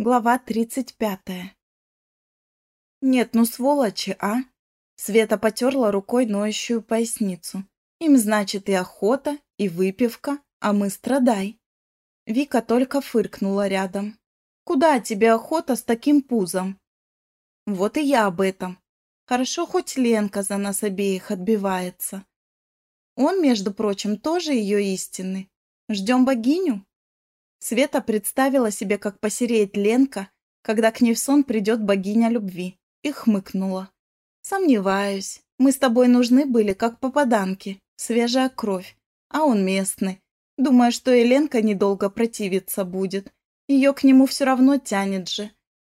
Глава тридцать пятая. Нет, ну сволочи, а? Света потерла рукой ноющую поясницу. Им, значит, и охота, и выпивка, а мы страдай. Вика только фыркнула рядом. Куда тебе охота с таким пузом? Вот и я об этом. Хорошо, хоть Ленка за нас обеих отбивается. Он, между прочим, тоже ее истинный. Ждем богиню? Света представила себе, как посереет Ленка, когда к ней в сон придет богиня любви, и хмыкнула. «Сомневаюсь. Мы с тобой нужны были, как попаданки, свежая кровь, а он местный. Думаю, что и Ленка недолго противиться будет. Ее к нему все равно тянет же.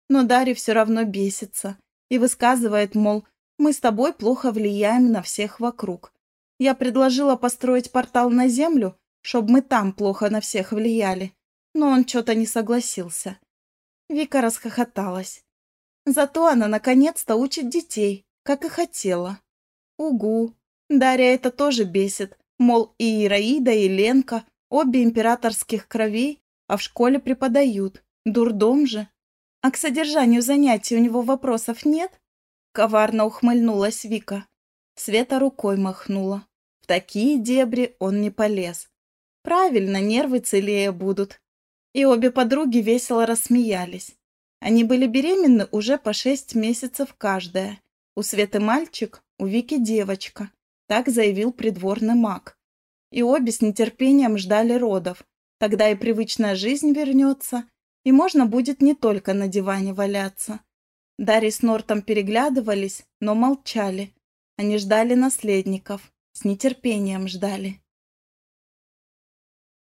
Но Дарья все равно бесится и высказывает, мол, мы с тобой плохо влияем на всех вокруг. Я предложила построить портал на Землю, чтобы мы там плохо на всех влияли, но он что-то не согласился. Вика расхохоталась. Зато она наконец-то учит детей, как и хотела. Угу. Дарья это тоже бесит. Мол, и Ираида, и Ленка, обе императорских кровей, а в школе преподают. Дурдом же. А к содержанию занятий у него вопросов нет? Коварно ухмыльнулась Вика. Света рукой махнула. В такие дебри он не полез. Правильно, нервы целее будут. И обе подруги весело рассмеялись. Они были беременны уже по шесть месяцев каждая. У Светы мальчик, у Вики девочка. Так заявил придворный маг. И обе с нетерпением ждали родов. Тогда и привычная жизнь вернется, и можно будет не только на диване валяться. Дарья с Нортом переглядывались, но молчали. Они ждали наследников, с нетерпением ждали.